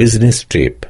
business trip.